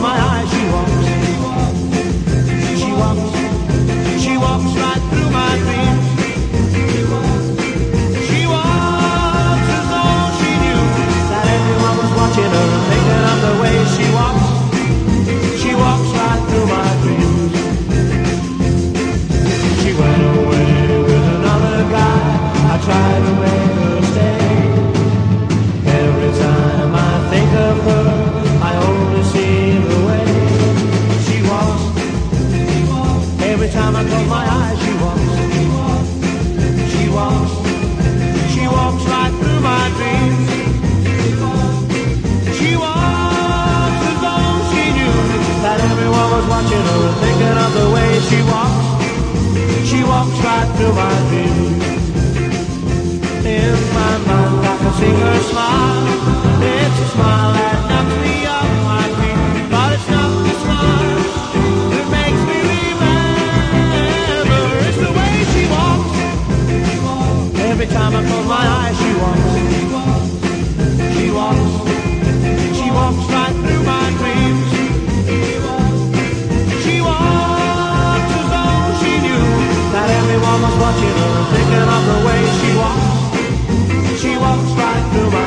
my eyes. watching her, thinking of the way she walks. She walks right through my